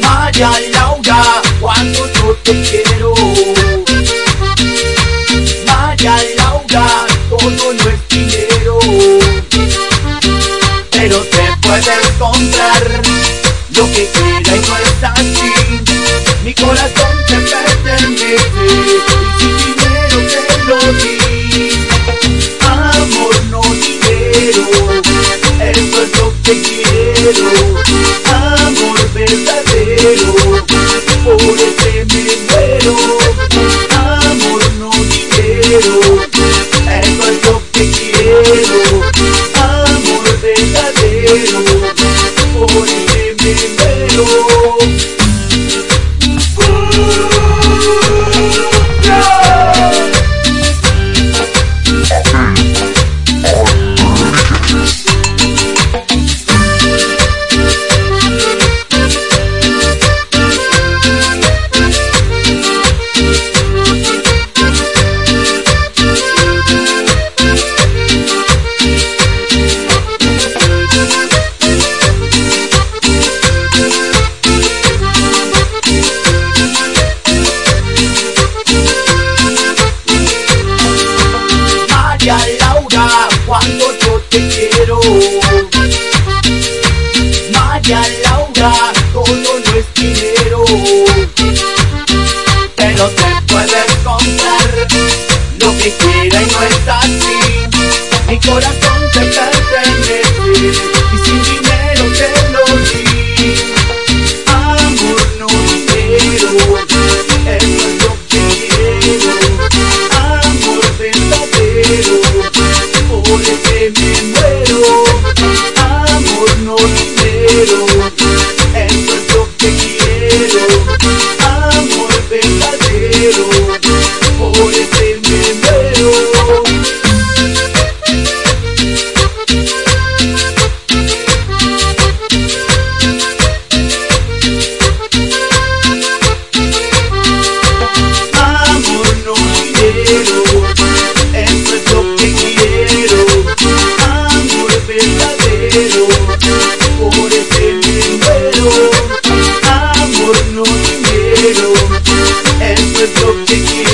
María Laura, cuando yo te quiero. María Laura, todo no es dinero. Pero te puedes comprar lo que quieras y no es así. Mi corazón te pertenece y dinero te lo di. Amor, no dinero, eso es lo que quiero. Amor verdadero, por ese me muero. Amor, no dinero, eso es lo que quiero. Amor verdadero, por ese me muero. cuando yo te quiero. Maya Laura, todo no es dinero. Pero te puedes comprar lo que quiera y no es así. Mi corazón te pertenece y sin por ese primero. Amor no quiero, eso es lo que quiero. Amor verdadero, por ese primero. Amor no quiero yo te quiero.